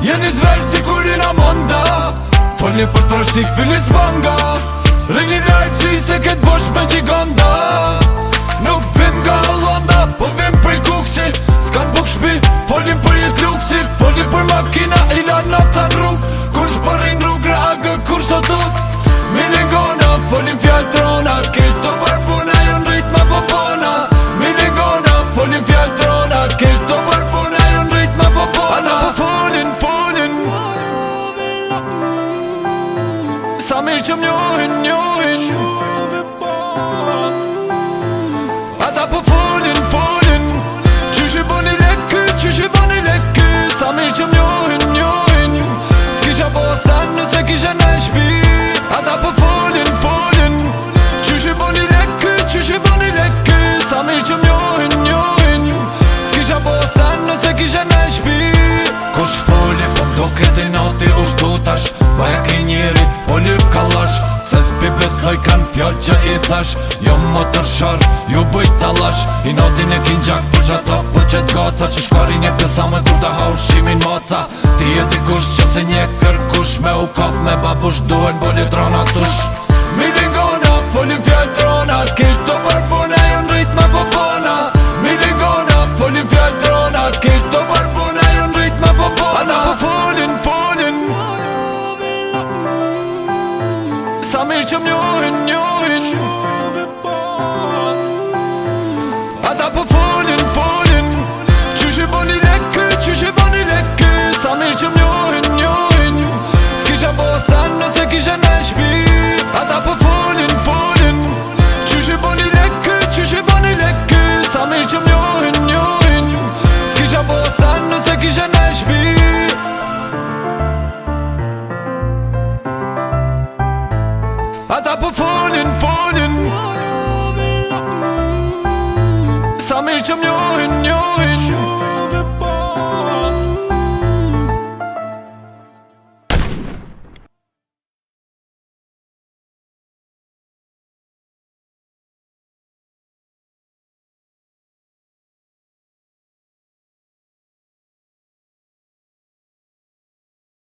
Jeni zverë si kurina jena monda Folni për trashtik fili s'panga Rini lajtë si se këtë bosh me gjiganda Nuk vim nga Holanda Po vim për i kuksi S'kan buk shpi Folni për jet luksi Folni për makina i la nafta në rrug Kur shparin rrug në agë kur sotot Mi në gona Folni fjallë trona kërë mirë që më njohin, njohin po Ata po folin, folin Që shi bo leky, që shi bo leky Sa mirë që më njohin, njohin Ski që po asan nëse kisha në shpi Ata po folin, folin Që shi bo leky, që shi bo leky Sa mirë që më njohin, njohin Ski që po asan nëse kisha në shpi Kush foli, po mdo këtë nati u shtutash Ba e besoj kanë fjoll që i thash Jo më tërshar, ju bëjt të lash I notin e kin gjak për që ato për që t'goca Që shkori një pjesa me kur të hau shqimin moca Ti e dikush që se një kërkush Me u kop me babush duen bolje trona tush Mi lingona, folim fjoll trona Kito mërpune, jën rrit me popona Mi lingona, folim fjoll trona Kito mërpune, jën rrit me popona zamilczą niorin, niorin Ada po folin, folin Ciszy boni lekki, ciszy boni lekki Zamilczą niorin, niorin Skisza bo san, no se kisza na śpi Ada po folin, folin Ciszy boni lekki, ciszy boni lekki Zamilczą niorin, niorin Skisza bo san Nga po fonin, fonin Sa mirë që mjojnë, mjojnë